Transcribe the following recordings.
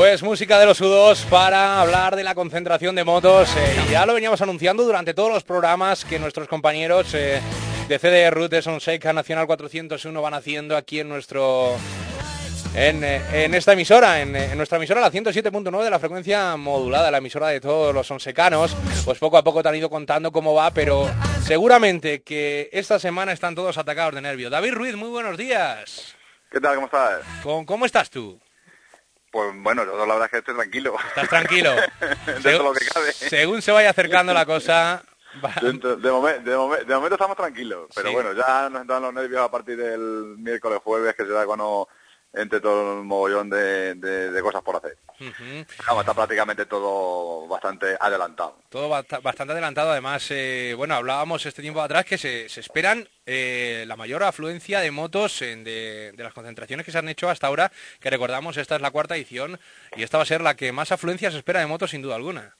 Pues música de los U2 para hablar de la concentración de motos. Eh, ya lo veníamos anunciando durante todos los programas que nuestros compañeros eh, de CD Route de Sonseca Nacional 401 van haciendo aquí en nuestro en, eh, esta emisora, en, nuestra emisora, la 107.9 de la frecuencia modulada, la emisora de todos los sonsecanos, pues poco a poco te han ido contando cómo va, pero seguramente que esta semana están todos atacados de nervio. David Ruiz, muy buenos días. ¿Qué tal? ¿Cómo estás? ¿Cómo, cómo estás tú? Pues bueno, yo la verdad es que estoy tranquilo. Estás tranquilo. según, se vaya acercando la cosa... De, momento estamos tranquilos, pero bueno, ya nos entran los nervios a partir del miércoles jueves, que será cuando entre todo el mogollón de, cosas por hacer. está prácticamente todo bastante adelantado. Todo bastante adelantado, además, eh, bueno, hablábamos este tiempo atrás que se, esperan eh, la mayor afluencia de motos de, las concentraciones que se han hecho hasta ahora, que recordamos, esta es la cuarta edición y esta va a ser la que más afluencia se espera de motos sin duda alguna.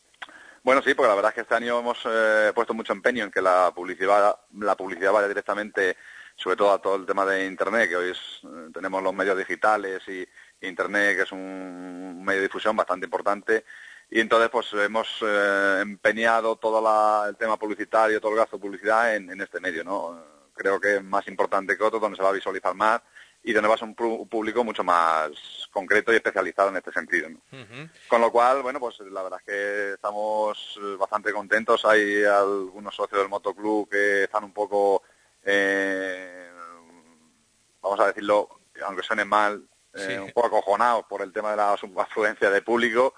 Bueno, sí, porque la verdad es que este año hemos eh, puesto mucho empeño en que la publicidad, la publicidad vaya directamente sobre todo a todo el tema de Internet, que hoy eh, tenemos los medios digitales y, Internet, que es un, medio de difusión bastante importante. Y entonces pues hemos eh, empeñado todo el tema publicitario, todo el gasto de publicidad en, este medio, ¿no? Creo que es más importante que otro, donde se va a visualizar más y donde va a ser un, público mucho más concreto y especializado en este sentido. Con lo cual, bueno, pues la verdad es que estamos bastante contentos. Hay algunos socios del motoclub que están un poco eh, vamos a decirlo, aunque suene mal, eh, un poco acojonados por el tema de la afluencia de público,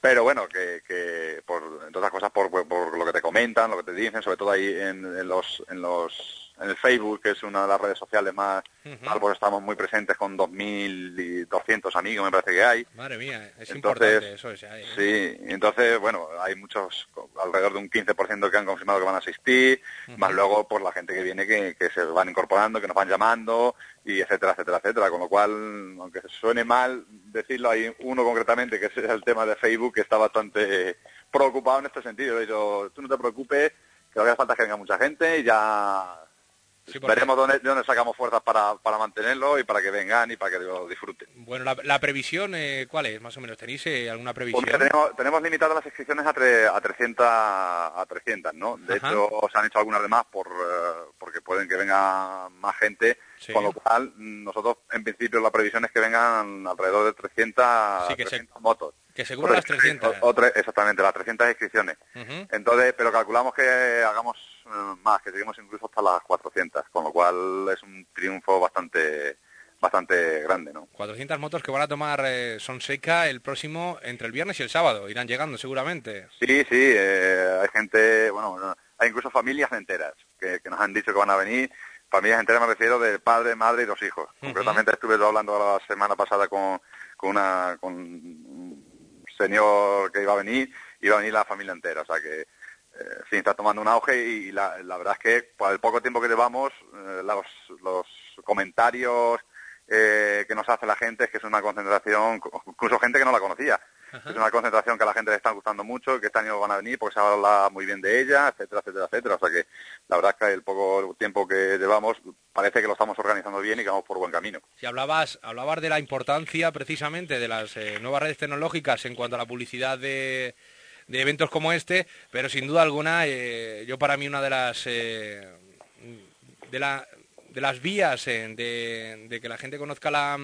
pero bueno, que, que por, entre otras cosas por, por, lo que te comentan, lo que te dicen, sobre todo ahí en los, en los en el Facebook, que es una de las redes sociales más, uh estamos muy presentes con 2.200 amigos, me parece que hay. Madre mía, es importante eso. ¿eh? Sí, entonces, bueno, hay muchos, alrededor de un 15% que han confirmado que van a asistir, más luego por la gente que viene que, que se van incorporando, que nos van llamando, y etcétera, etcétera, etcétera. Con lo cual, aunque suene mal decirlo, hay uno concretamente, que es el tema de Facebook, que está bastante preocupado en este sentido. Hecho, tú no te preocupes, que lo que hace falta es que venga mucha gente y ya Veremos dónde, dónde, sacamos fuerzas para, para, mantenerlo y para que vengan y para que lo disfruten. Bueno, la, previsión, eh, ¿cuál es? Más o menos, ¿tenéis eh, alguna previsión? Pues tenemos, tenemos limitadas las inscripciones a, a 300, a 300, ¿no? De hecho, se han hecho algunas de más por, eh, porque pueden que venga más gente, con lo cual nosotros, en principio, la previsión es que vengan alrededor de 300, sí, 300 motos. Que seguro las 300. exactamente, las 300 inscripciones. Entonces, pero calculamos que hagamos más, que seguimos incluso hasta las 400, con lo cual es un triunfo bastante bastante grande, ¿no? 400 motos que van a tomar eh, Sonseca el próximo, entre el viernes y el sábado, irán llegando seguramente. Sí, sí, eh, hay gente, bueno, hay incluso familias enteras que, nos han dicho que van a venir, familias enteras me refiero de padre, madre y dos hijos. Concretamente estuve hablando la semana pasada con, con, una, con un señor que iba a venir, iba a venir la familia entera, o sea que eh, sí, está tomando un auge y la, verdad es que por el poco tiempo que llevamos, eh, los, comentarios eh, que nos hace la gente es que es una concentración, incluso gente que no la conocía, es una concentración que a la gente le está gustando mucho, que este año van a venir porque se habla muy bien de ella, etcétera, etcétera, etcétera. O sea que la verdad es que el poco tiempo que llevamos parece que lo estamos organizando bien y que vamos por buen camino. Si hablabas, hablabas de la importancia precisamente de las nuevas redes tecnológicas en cuanto a la publicidad de de eventos como este, pero sin duda alguna, eh, yo para mí una de las eh, de, la, de las vías eh, de, que la gente conozca la,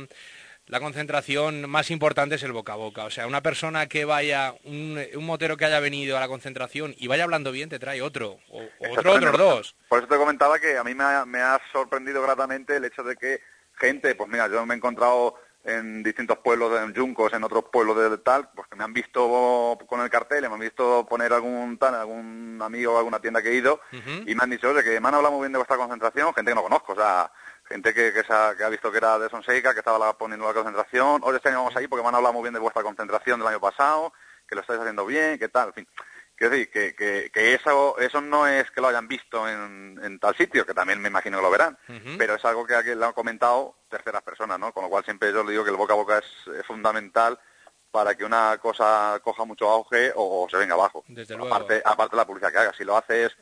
la concentración más importante es el boca a boca. O sea, una persona que vaya, un, un, motero que haya venido a la concentración y vaya hablando bien, te trae otro, o, otro, otros dos. Por eso te comentaba que a mí me ha, me ha sorprendido gratamente el hecho de que gente, pues mira, yo me he encontrado en distintos pueblos, en Yuncos, en otros pueblos de tal, pues que me han visto con el cartel, me han visto poner algún tal, algún amigo, alguna tienda que he ido, y me han dicho, oye, que me han hablado muy bien de vuestra concentración, gente que no conozco, o sea, gente que, que, ha, visto que era de Sonseca, que estaba poniendo la concentración, oye, este año vamos ahí porque me han hablado muy bien de vuestra concentración del año pasado, que lo estáis haciendo bien, que tal, en fin. Quiero decir, que, que, que, eso, eso no es que lo hayan visto en, en tal sitio, que también me imagino que lo verán, pero es algo que lo han comentado terceras personas, ¿no? Con lo cual siempre yo le digo que el boca a boca es, fundamental para que una cosa coja mucho auge o, se venga abajo. Desde aparte, aparte de la publicidad que hagas. Si lo haces,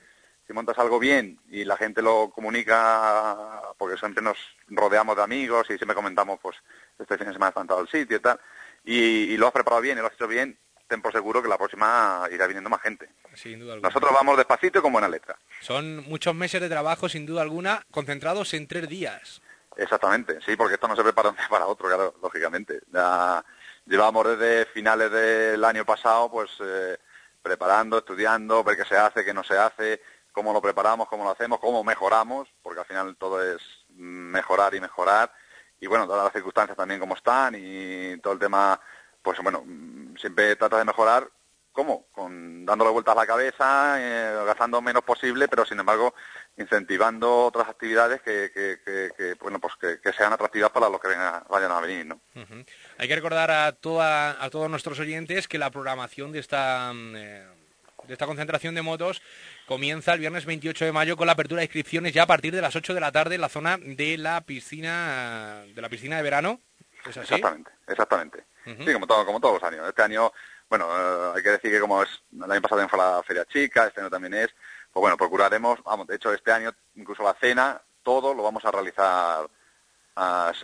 si montas algo bien y la gente lo comunica, porque siempre nos rodeamos de amigos y siempre comentamos, pues, este fin de semana todo el sitio y tal, y, lo has preparado bien y lo has hecho bien, ten por seguro que la próxima irá viniendo más gente. Sin duda Nosotros vamos despacito y con buena letra. Son muchos meses de trabajo, sin duda alguna, concentrados en tres días. Exactamente, sí, porque esto no se prepara para otro, claro, lógicamente. llevamos desde finales del año pasado, pues eh, preparando, estudiando, ver qué se hace, qué no se hace, cómo lo preparamos, cómo lo hacemos, cómo mejoramos, porque al final todo es mejorar y mejorar. Y bueno, todas las circunstancias también como están y todo el tema, pues bueno, siempre trata de mejorar. ¿Cómo? Con dándole vueltas a la cabeza, eh, gastando menos posible, pero sin embargo incentivando otras actividades que, que, bueno pues que, sean atractivas para los que vayan a venir, ¿no? Hay que recordar a toda, a todos nuestros oyentes que la programación de esta mm, eh, de esta concentración de motos comienza el viernes 28 de mayo con la apertura de inscripciones ya a partir de las 8 de la tarde en la zona de la piscina de la piscina de verano. ¿Es así? Exactamente, exactamente. Sí, como, todo, como todos los años. Este año, bueno, eh, hay que decir que como es el año pasado fue la feria chica, este año también es, pues bueno, procuraremos, vamos, de hecho este año incluso la cena, todo lo vamos a realizar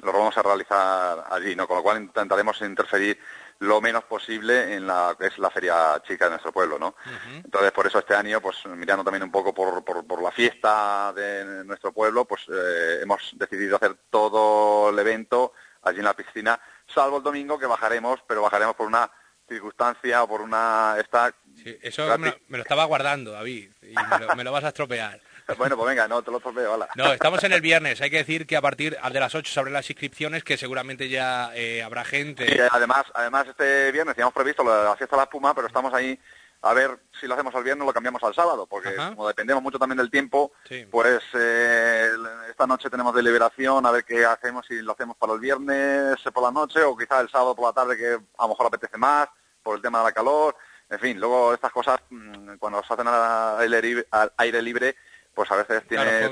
lo vamos a realizar allí, ¿no? Con lo cual intentaremos interferir lo menos posible en la que es la feria chica de nuestro pueblo, ¿no? Entonces, por eso este año, pues mirando también un poco por, por, la fiesta de nuestro pueblo, pues eh, hemos decidido hacer todo el evento allí en la piscina, salvo el domingo que bajaremos, pero bajaremos por una circunstancia o por una... Esta... Sí, eso me lo, estaba guardando, David, y me lo vas a estropear. Bueno, pues venga, no, te lo veo, hola. No, estamos en el viernes. Hay que decir que a partir de las 8 se abren las inscripciones, que seguramente ya eh, habrá gente. Sí, además, además este viernes teníamos previsto la fiesta de la espuma, pero estamos ahí a ver si lo hacemos al viernes o lo cambiamos al sábado, porque como dependemos mucho también del tiempo, pues eh, esta noche tenemos deliberación a ver qué hacemos, si lo hacemos para el viernes por la noche o quizás el sábado por la tarde que a lo mejor apetece más por el tema de la calor. En fin, luego estas cosas, mm, cuando se hacen al aire libre pues a veces tiene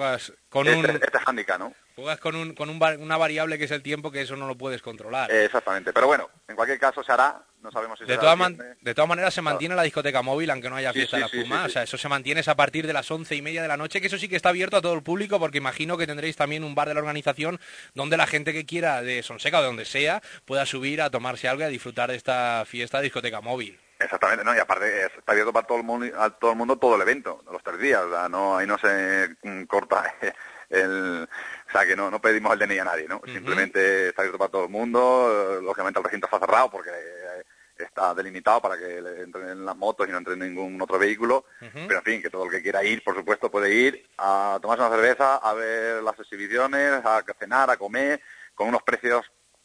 con este, un, este handicap, ¿no? Juegas con, un, con una variable que es el tiempo, que eso no lo puedes controlar. exactamente, pero bueno, en cualquier caso se hará, no sabemos si de será todas De todas maneras se mantiene la discoteca móvil, aunque no haya fiesta de la Puma, o sea, eso se mantiene a partir de las once y media de la noche, que eso sí que está abierto a todo el público, porque imagino que tendréis también un bar de la organización donde la gente que quiera de Sonseca o de donde sea pueda subir a tomarse algo y a disfrutar de esta fiesta de discoteca móvil. Exactamente, no, y aparte está abierto para todo el mundo, a todo el mundo todo el evento, los tres días, no, ahí no se mm, corta el, o sea que no, no pedimos el DNI a nadie, ¿no? Simplemente está abierto para todo el mundo, lógicamente el recinto está cerrado porque eh, está delimitado para que entren en las motos y no entre ningún otro vehículo, pero en fin, que todo el que quiera ir, por supuesto, puede ir a tomarse una cerveza, a ver las exhibiciones, a cenar, a comer, con unos precios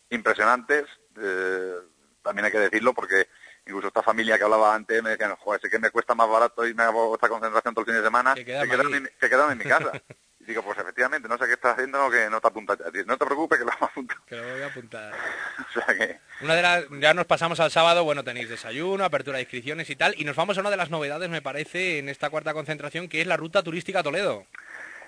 impresionantes, eh, también hay que decirlo porque incluso esta familia que hablaba antes me decían, joder, sé que me cuesta más barato y me hago esta concentración todo el fin de semana que quedarme, en, mi casa. y digo, pues efectivamente, no sé qué estás haciendo, que no te apuntas. No te preocupes, que lo vamos a apuntar. Que lo voy a apuntar. o sea que... Una de las, ya nos pasamos al sábado, bueno, tenéis desayuno, apertura de inscripciones y tal, y nos vamos a una de las novedades, me parece, en esta cuarta concentración, que es la ruta turística a Toledo.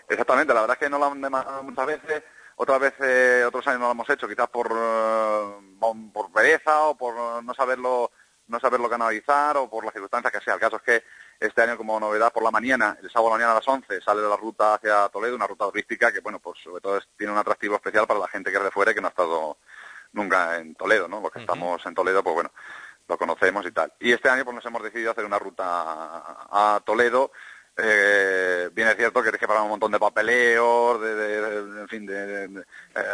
Exactamente, la verdad es que no la han demandado muchas veces, otras veces, otros años no lo hemos hecho, quizás por, uh, por pereza o por no saberlo canalizar o por las circunstancias que sea. El caso es que este año como novedad por la mañana, el sábado mañana a las 11, sale de la ruta hacia Toledo, una ruta turística que, bueno, pues sobre todo tiene un atractivo especial para la gente que es de fuera y que no ha estado nunca en Toledo, ¿no? Los que estamos en Toledo, pues bueno, lo conocemos y tal. Y este año pues nos hemos decidido hacer una ruta a, Toledo, eh, bien es cierto que hay que pagar un montón de papeleos, de, en fin, de, eh,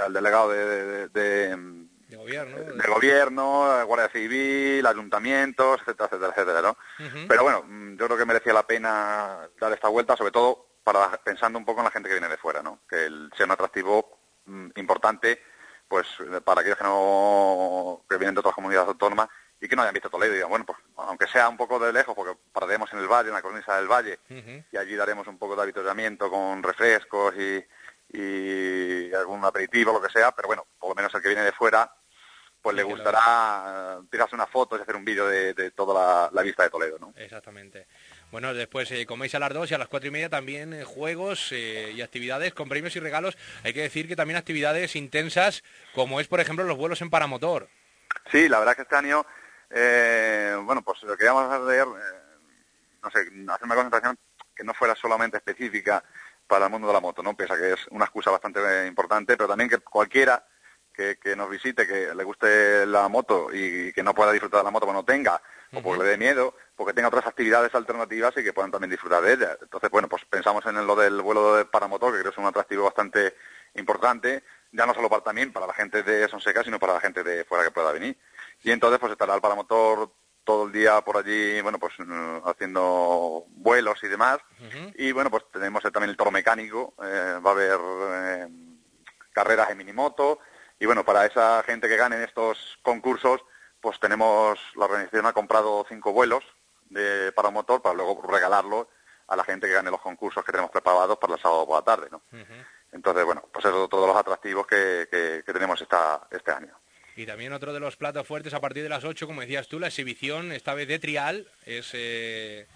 al delegado de, gobierno, de gobierno, Guardia Civil, ayuntamientos, etcétera, etcétera, etcétera, ¿no? Pero bueno, mm, yo creo que merecía la pena dar esta vuelta, sobre todo para pensando un poco en la gente que viene de fuera, ¿no? Que el, sea un atractivo mm, importante, pues para aquellos que no que vienen de otras comunidades autónomas y que no hayan visto Toledo y digan, bueno, pues aunque sea un poco de lejos, porque pararemos en el valle, en la cornisa del valle, y allí daremos un poco de avituallamiento con refrescos y, y algún aperitivo, lo que sea, pero bueno, por lo menos el que viene de fuera, pues le gustará tirarse una foto y hacer un vídeo de, toda la, vista de Toledo, ¿no? Exactamente. Bueno, después eh, coméis a las dos y a las cuatro y media también eh, juegos eh, y actividades con premios y regalos. Hay que decir que también actividades intensas, como es, por ejemplo, los vuelos en paramotor. Sí, la verdad es que este año, bueno, pues lo queríamos hacer, no sé, hacer una concentración que no fuera solamente específica para el mundo de la moto, ¿no? Pese a que es una excusa bastante importante, pero también que cualquiera que, nos visite, que le guste la moto y que no pueda disfrutar de la moto, cuando no tenga, o porque le dé miedo, porque tenga otras actividades alternativas y que puedan también disfrutar de ella. Entonces, bueno, pues pensamos en lo del vuelo de paramotor, que creo que es un atractivo bastante importante, ya no solo para también para la gente de Sonseca, sino para la gente de fuera que pueda venir. Y entonces, pues estará el paramotor todo el día por allí, bueno, pues mm, haciendo vuelos y demás. Y bueno, pues tenemos también el toro mecánico, eh, va a haber eh, carreras en minimoto. Y bueno, para esa gente que gane en estos concursos, pues tenemos, la organización ha comprado cinco vuelos de paramotor para luego regalarlo a la gente que gane los concursos que tenemos preparados para el sábado por la tarde, ¿no? Entonces, bueno, pues es otro de los atractivos que, que, tenemos esta, este año. Y también otro de los platos fuertes a partir de las 8, como decías tú, la exhibición, esta vez de trial, es... Eh,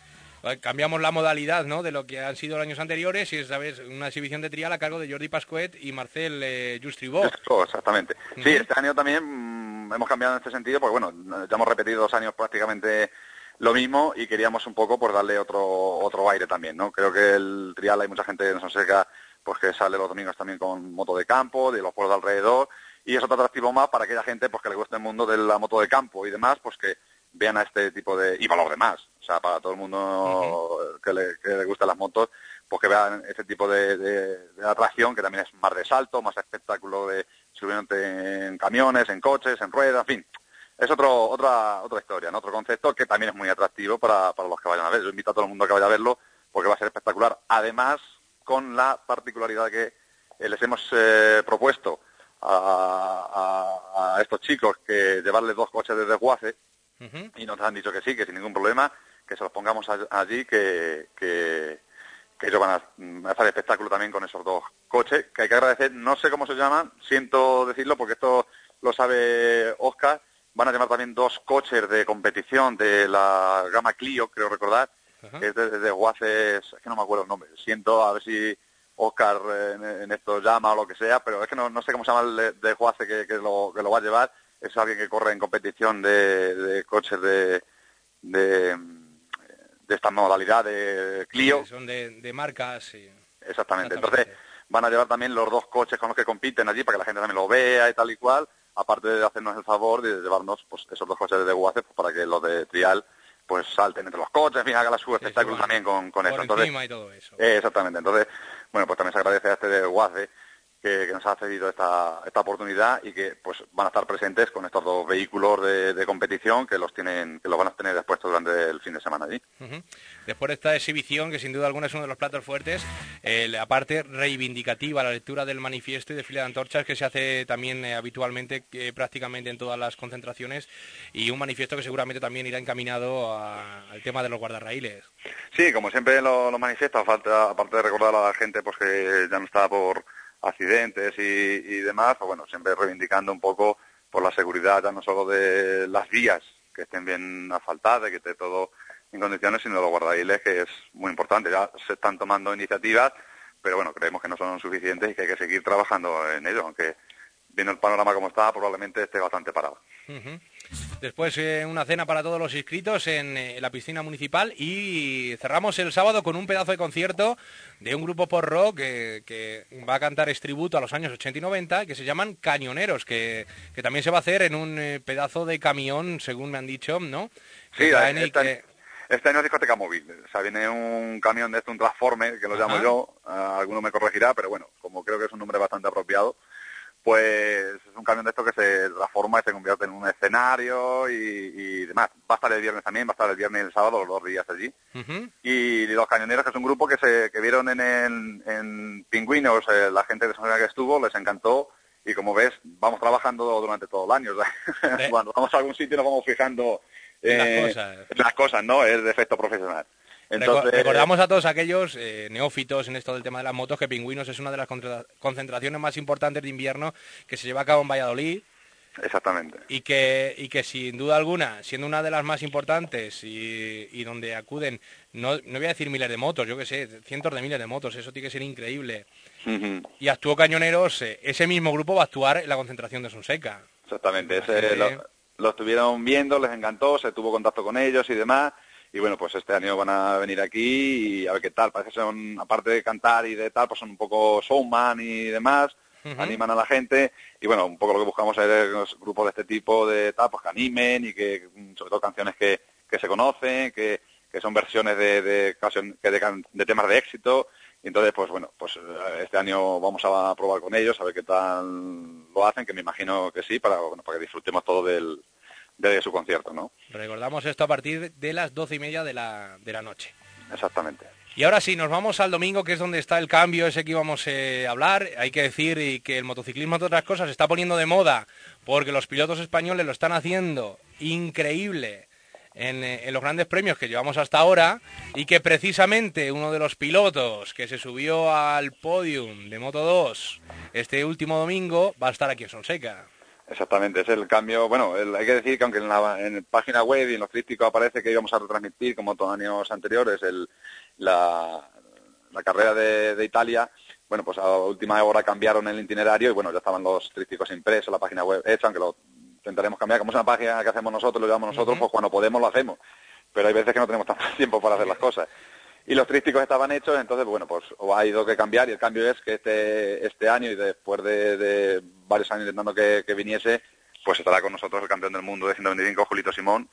cambiamos la modalidad ¿no? de lo que han sido los años anteriores y es ¿sabes? una exhibición de trial a cargo de Jordi Pascuet y Marcel eh, Justribó. Exactamente. Sí, este año también mm, hemos cambiado en este sentido porque bueno, ya hemos repetido dos años prácticamente lo mismo y queríamos un poco por darle otro otro aire también, ¿no? Creo que el trial hay mucha gente en Sonseca pues que sale los domingos también con moto de campo, de los pueblos de alrededor y es otro atractivo más para aquella gente pues que le guste el mundo de la moto de campo y demás, pues que vean a este tipo de y para los demás, o sea, para todo el mundo que, le, que le gustan las motos, pues que vean este tipo de, atracción que también es más de salto, más espectáculo de subiéndote en camiones, en coches, en ruedas, en fin, es otro, otra, otra historia, otro concepto que también es muy atractivo para, para los que vayan a ver. Yo invito a todo el mundo a que vaya a verlo porque va a ser espectacular. Además, con la particularidad que eh, les hemos eh, propuesto a, estos chicos que llevarles dos coches desde Guace y nos han dicho que sí, que sin ningún problema, que se los pongamos allí, que, que, ellos van a hacer espectáculo también con esos dos coches, que hay que agradecer, no sé cómo se llaman, siento decirlo porque esto lo sabe Oscar, van a llevar también dos coches de competición de la gama Clio, creo recordar, que es de, Guaces, es que no me acuerdo el nombre, siento a ver si Oscar en, esto llama o lo que sea, pero es que no, sé cómo se llama el de, Guace que, lo, que lo va a llevar, es alguien que corre en competición de, coches de, de, esta modalidad de Clio. son de, marcas, Exactamente. Entonces van a llevar también los dos coches con los que compiten allí para que la gente también lo vea y tal y cual aparte de hacernos el favor de llevarnos pues, esos dos coches de Guace pues, para que los de trial pues salten entre los coches, fin, haga su espectáculo también con, con eso. Entonces, y todo eso. exactamente. Entonces, bueno, pues también se agradece a este de Guace que, nos ha cedido esta, esta oportunidad y que pues van a estar presentes con estos dos vehículos de, competición que los tienen que los van a tener expuestos durante el fin de semana allí. Después de esta exhibición, que sin duda alguna es uno de los platos fuertes, eh, la parte reivindicativa, la lectura del manifiesto y de fila de antorchas que se hace también eh, habitualmente eh, prácticamente en todas las concentraciones y un manifiesto que seguramente también irá encaminado al tema de los guardarraíles. Sí, como siempre lo, lo manifiesto, falta, aparte de recordar a la gente pues que ya no está por accidentes y, demás, pues bueno, siempre reivindicando un poco por la seguridad ya no solo de las vías, que estén bien asfaltadas, que esté todo en condiciones, sino de los guardahiles, que es muy importante. Ya se están tomando iniciativas, pero bueno, creemos que no son suficientes y que hay que seguir trabajando en ello, aunque viendo el panorama como está, probablemente esté bastante parado. Después eh, una cena para todos los inscritos en eh, la piscina municipal y cerramos el sábado con un pedazo de concierto de un grupo por rock que, va a cantar estributo a los años 80 y 90 que se llaman Cañoneros, que, también se va a hacer en un eh, pedazo de camión, según me han dicho, ¿no? Sí, este, este, año es discoteca móvil, o sea, viene un camión de este, un transforme, que lo llamo yo, alguno me corregirá, pero bueno, como creo que es un nombre bastante apropiado, pues es camión de esto que se transforma y se convierte en un escenario y, demás. Va a estar el viernes también, va a estar el viernes y el sábado, los dos días allí. Y los cañoneros, que es un grupo que se que vieron en, en, Pingüinos, eh, la gente de Sonora que estuvo, les encantó. Y como ves, vamos trabajando durante todo el año. Cuando vamos a algún sitio nos vamos fijando eh, las cosas, ¿no? Es de efecto Recordamos a todos aquellos eh, neófitos en esto del tema de las motos que Pingüinos es una de las concentraciones más importantes de invierno que se lleva a cabo en Valladolid. Exactamente. Y que, y que sin duda alguna, siendo una de las más importantes y, donde acuden, no, no, voy a decir miles de motos, yo que sé, cientos de miles de motos, eso tiene que ser increíble. Y actuó Cañoneros, eh, ese mismo grupo va a actuar en la concentración de Sonseca. Exactamente, ese, lo, lo, estuvieron viendo, les encantó, se tuvo contacto con ellos y demás, y bueno, pues este año van a venir aquí y a ver qué tal. Parece que son, aparte de cantar y de tal, pues son un poco showman y demás. animan a la gente y bueno, un poco lo que buscamos es los grupos de este tipo de etapos que animen y que sobre todo canciones que, que se conocen, que, que son versiones de, de, de, de temas de éxito y entonces, pues bueno, pues eh, este año vamos a probar con ellos, a ver qué tal lo hacen, que me imagino que sí, para, bueno, para que disfrutemos todo del, de su concierto, ¿no? Recordamos esto a partir de las doce y media de la, de la noche. Exactamente. Y ahora sí, nos vamos al domingo, que es donde está el cambio ese que íbamos eh, a hablar. Hay que decir que el motociclismo, entre otras cosas, se está poniendo de moda porque los pilotos españoles lo están haciendo increíble eh, en, los grandes premios que llevamos hasta ahora y que precisamente uno de los pilotos que se subió al podium de Moto 2 este último domingo va a estar aquí en Sonseca. Exactamente, es el cambio. Bueno, hay que decir que aunque en la, en página web y en los críticos aparece que íbamos a retransmitir, como todos los años anteriores, la, carrera de, Italia, bueno, pues a última hora cambiaron el itinerario y bueno, ya estaban los trípticos impresos, la página web hecha, aunque lo intentaremos cambiar. Como es una página que hacemos nosotros, lo llevamos nosotros, pues cuando podemos lo hacemos. Pero hay veces que no tenemos tanto tiempo para hacer las cosas. Y los trísticos estaban hechos, entonces, bueno, pues ha ido que cambiar y el cambio es que este, este año y después de, varios años intentando que, viniese, pues estará con nosotros el campeón del mundo de 125, Julito Simón,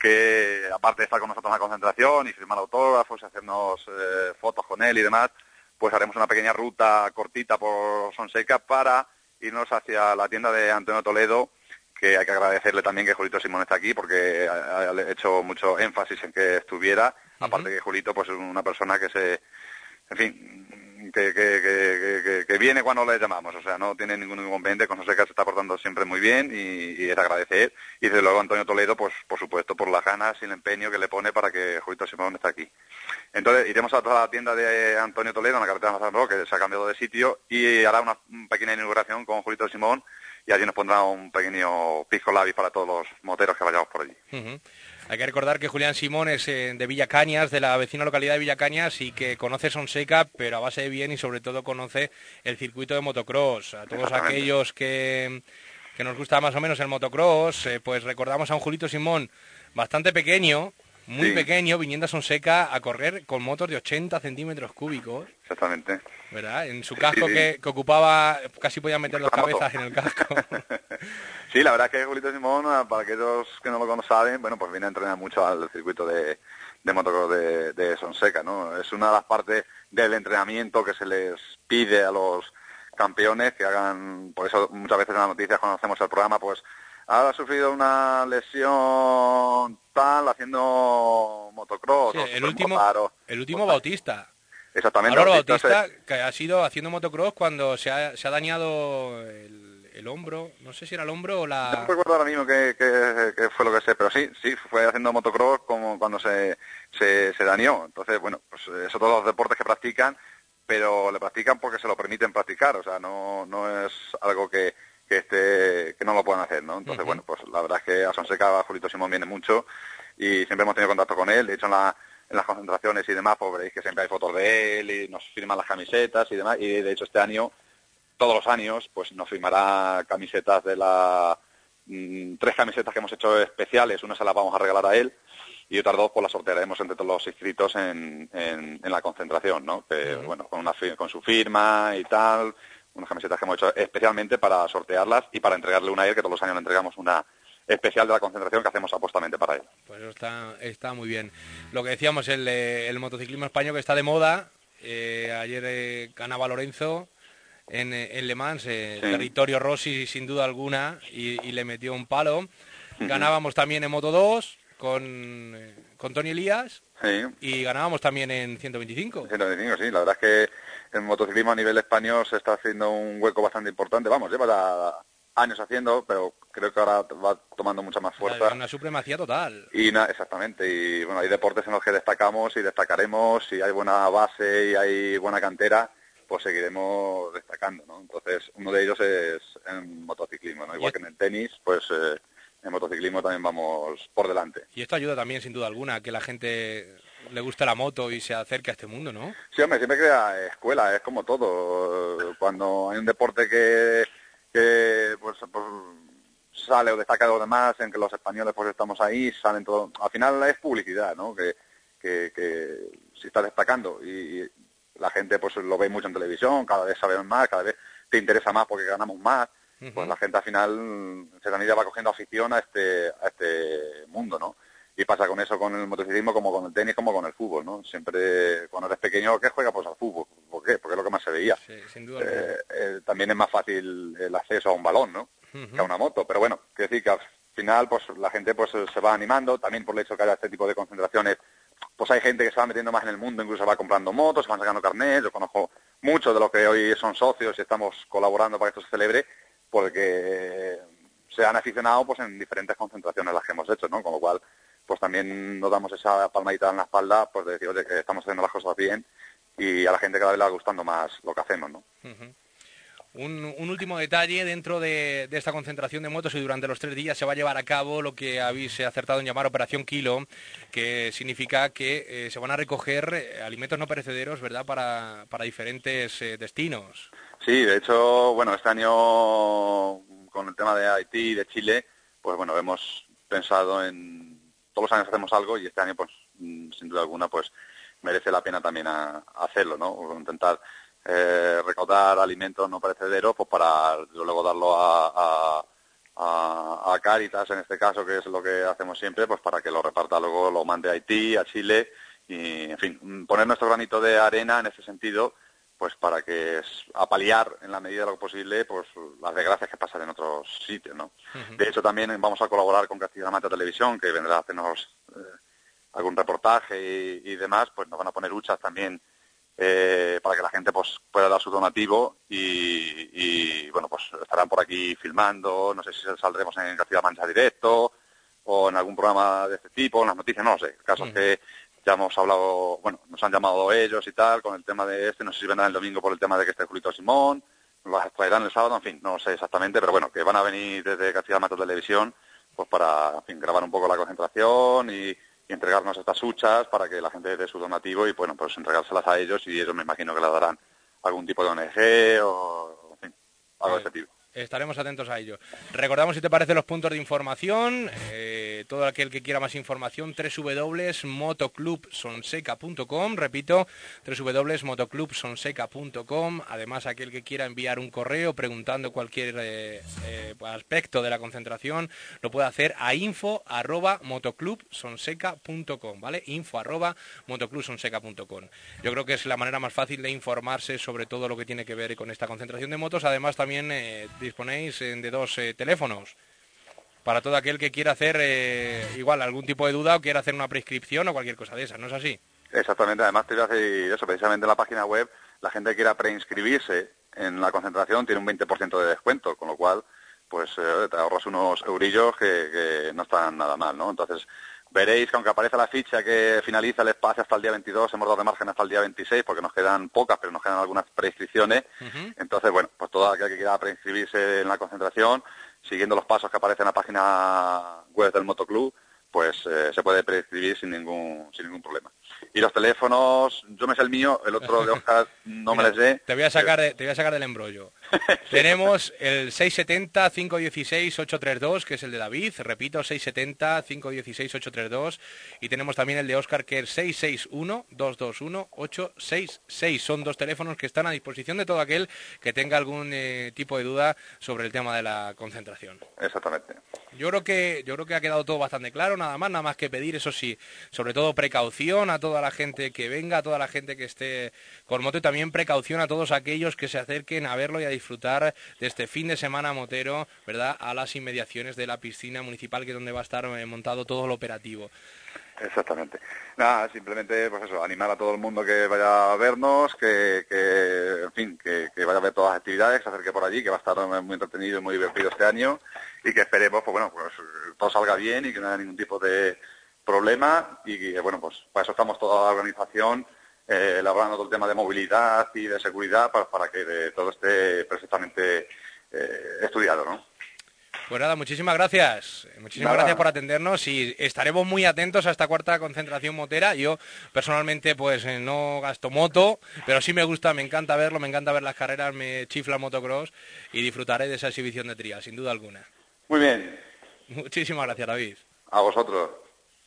que aparte de estar con nosotros en la concentración y firmar autógrafos y hacernos eh, fotos con él y demás, pues haremos una pequeña ruta cortita por Sonseca para irnos hacia la tienda de Antonio Toledo que hay que agradecerle también que Julito Simón está aquí porque ha, hecho mucho énfasis en que estuviera, aparte que Julito pues es una persona que se, en fin, que, que, que, viene cuando le llamamos, o sea, no tiene ningún inconveniente, con que se está portando siempre muy bien y, es agradecer. Y desde luego Antonio Toledo, pues por supuesto, por las ganas y el empeño que le pone para que Julito Simón esté aquí. Entonces iremos a la tienda de Antonio Toledo, en la carretera de San que se ha cambiado de sitio, y hará una pequeña inauguración con Julito Simón y allí nos pondrá un pequeño pisco labi para todos los moteros que vayamos por allí. Hay que recordar que Julián Simón es eh, de Villacañas, de la vecina localidad de Villacañas, y que conoce Sonseca, pero a base de bien y sobre todo conoce el circuito de motocross. A todos aquellos que, que, nos gusta más o menos el motocross, eh, pues recordamos a un Julito Simón bastante pequeño, muy pequeño, viniendo a Sonseca a correr con motos de 80 centímetros cúbicos. Exactamente. ¿Verdad? En su casco que, ocupaba, casi podía meter dos cabezas en el casco. sí, la verdad es que Julito Simón, ah, para aquellos que no lo saben, bueno, pues viene a entrenar mucho al circuito de, de motocross de, de Sonseca, ¿no? Es una de las partes del entrenamiento que se les pide a los campeones que hagan, por eso muchas veces en las noticias cuando hacemos el programa, pues ha sufrido una lesión tal haciendo motocross. el, último, el último Bautista. Exactamente. Bautista, que ha sido haciendo motocross cuando se ha, se ha dañado el, hombro, no sé si era el hombro o la... No recuerdo ahora mismo qué, fue lo que sé, pero sí, sí, fue haciendo motocross como cuando se, se, se dañó. Entonces, bueno, pues eso todos los deportes que practican, pero le practican porque se lo permiten practicar, o sea, no, no es algo que que este que no lo puedan hacer, ¿no? Entonces, bueno, pues la verdad es que a Sonseca Julito Simón viene mucho y siempre hemos tenido contacto con él. De hecho, en, la, en las concentraciones y demás, pues veréis que siempre hay fotos de él y nos firman las camisetas y demás. Y de hecho este año, todos los años, pues nos firmará camisetas de la... Mm, tres camisetas que hemos hecho especiales. Una se las vamos a regalar a él y otras dos pues las sortearemos entre todos los inscritos en, en, la concentración, ¿no? Que, bueno, con, una, con su firma y tal unas camisetas que hemos hecho especialmente para sortearlas y para entregarle una a él, que todos los años le entregamos una especial de la concentración que hacemos apostamente para él. Pues eso está, está muy bien. Lo que decíamos, el, el motociclismo español que está de moda, eh, ayer eh, ganaba Lorenzo en, eh, en Le Mans, territorio Rossi sin duda alguna, y, le metió un palo. Ganábamos también en Moto 2 con, con Tony Elías y ganábamos también en 125. 125, sí, la verdad es que el motociclismo a nivel español se está haciendo un hueco bastante importante. Vamos, lleva años haciendo, pero creo que ahora va tomando mucha más fuerza. Una supremacía total. Y exactamente, y bueno, hay deportes en los que destacamos y destacaremos, si hay buena base y hay buena cantera, pues seguiremos destacando, ¿no? Entonces, uno de ellos es en motociclismo, ¿no? Igual que en el tenis, pues eh, en motociclismo también vamos por delante. Y esto ayuda también, sin duda alguna, que la gente le gusta la moto y se acerque a este mundo, ¿no? Sí, hombre, siempre crea escuela, es como todo. Cuando hay un deporte que, que pues, pues sale o destaca de los demás, en que los españoles pues estamos ahí, salen todo. Al final es publicidad, ¿no? Que, que, que si está destacando y, la gente pues lo ve mucho en televisión, cada vez sabe más, cada vez te interesa más porque ganamos más, pues la gente al final se también va cogiendo afición a este, a este mundo, ¿no? Y pasa con eso, con el motociclismo, como con el tenis, como con el fútbol, ¿no? Siempre, cuando eres pequeño, ¿qué juega? Pues al fútbol. ¿Por qué? Porque es lo que más se veía. Sí, sin duda. Eh, eh, también es más fácil el acceso a un balón, ¿no? Que a una moto. Pero bueno, quiero decir que al final, pues la gente pues se va animando, también por el hecho que haya este tipo de concentraciones, pues hay gente que se va metiendo más en el mundo, incluso va comprando motos, se van sacando carnet, yo conozco muchos de los que hoy son socios y estamos colaborando para que esto se celebre, porque se han aficionado pues en diferentes concentraciones las que hemos hecho, ¿no? Con lo cual, pues también nos damos esa palmadita en la espalda, pues de decir, oye, que estamos haciendo las cosas bien y a la gente cada vez le va gustando más lo que hacemos, ¿no? Un, último detalle dentro de, esta concentración de motos y durante los tres días se va a llevar a cabo lo que habéis acertado en llamar Operación Kilo, que significa que eh, se van a recoger eh, alimentos no perecederos, ¿verdad?, para, diferentes eh, destinos. Sí, de hecho, bueno, este año con el tema de Haití y de Chile, pues bueno, hemos pensado en todos los años hacemos algo y este año, pues mm, sin duda alguna, pues merece la pena también hacerlo, ¿no? Intentar eh, recaudar alimentos no perecederos, pues para luego darlo a, a, a, Caritas, en este caso, que es lo que hacemos siempre, pues para que lo reparta luego, lo mande a Haití, a Chile, y en fin, poner nuestro granito de arena en ese sentido, pues para que a paliar en la medida de lo posible pues las desgracias que pasan en otros sitios, ¿no? De hecho también vamos a colaborar con Castilla-La Mancha Televisión, que vendrá a hacernos eh, algún reportaje y, y, demás, pues nos van a poner huchas también eh, para que la gente pues pueda dar su donativo y, bueno pues estarán por aquí filmando. No sé si saldremos en Castilla Mancha directo o en algún programa de este tipo en las noticias no lo sé. Casos que ya hemos hablado bueno nos han llamado ellos y tal con el tema de este. No sé si vendrán el domingo por el tema de que esté Julito Simón los traerán el sábado en fin no sé exactamente pero bueno que van a venir desde Castilla Mancha Televisión pues para grabar un poco la concentración y y entregarnos estas huchas para que la gente dé su donativo y bueno, pues entregárselas a ellos y ellos me imagino que le darán algún tipo de ONG o en fin, algo de ese tipo. Estaremos atentos a ello. Recordamos, si te parece, los puntos de información. Eh, todo aquel que quiera más información, www.motoclubsonseca.com. Repito, www.motoclubsonseca.com. Además, aquel que quiera enviar un correo preguntando cualquier eh, eh, aspecto de la concentración, lo puede hacer a info.motoclubsonseca.com. ¿Vale? info.motoclubsonseca.com. Yo creo que es la manera más fácil de informarse sobre todo lo que tiene que ver con esta concentración de motos. Además, también disponéis de dos eh, teléfonos para todo aquel que quiera hacer eh, igual algún tipo de duda o quiera hacer una prescripción o cualquier cosa de esa, ¿no es así? Exactamente, además te voy a decir eso, precisamente en la página web, la gente que quiera preinscribirse en la concentración tiene un 20% de descuento, con lo cual, pues eh, te ahorras unos eurillos que, no están nada mal, ¿no? Entonces, veréis que aunque aparece la ficha que finaliza el espacio hasta el día 22, hemos dado de margen hasta el día 26 porque nos quedan pocas, pero nos quedan algunas preinscripciones. Entonces, bueno, pues todo aquel que quiera preinscribirse en la concentración, siguiendo los pasos que aparecen en la página web del motoclub, pues eh, se puede prescribir sin ningún, sin ningún problema. Y los teléfonos, yo me sé el mío, el otro de Oscar no me les sé. Te voy a sacar, te voy a sacar del embrollo. Tenemos el 670-516-832, que es el de David, repito, 670-516-832, y tenemos también el de Oscar, que es 661-221-866. Son dos teléfonos que están a disposición de todo aquel que tenga algún eh, tipo de duda sobre el tema de la concentración. Exactamente. Yo creo que yo creo que ha quedado todo bastante claro, nada más, nada más que pedir, eso sí, sobre todo precaución a toda la gente que venga, a toda la gente que esté con moto y también precaución a todos aquellos que se acerquen a verlo y a disfrutar de este fin de semana motero, ¿verdad? A las inmediaciones de la piscina municipal que es donde va a estar eh, montado todo lo operativo. Exactamente. Nada, simplemente, pues eso, animar a todo el mundo que vaya a vernos, que, que en fin, que, vaya a ver todas las actividades, que se acerque por allí, que va a estar muy entretenido y muy divertido este año y que esperemos, pues bueno, pues todo salga bien y que no haya ningún tipo de problema y bueno, pues para eso estamos toda la organización eh, elaborando todo el tema de movilidad y de seguridad para, para que todo esté perfectamente eh, estudiado, ¿no? Pues nada, muchísimas gracias. Muchísimas gracias por atendernos y estaremos muy atentos a esta cuarta concentración motera. Yo personalmente pues eh, no gasto moto, pero sí me gusta, me encanta verlo, me encanta ver las carreras, me chifla motocross y disfrutaré de esa exhibición de tría, sin duda alguna. Muy bien. Muchísimas gracias, David. A vosotros.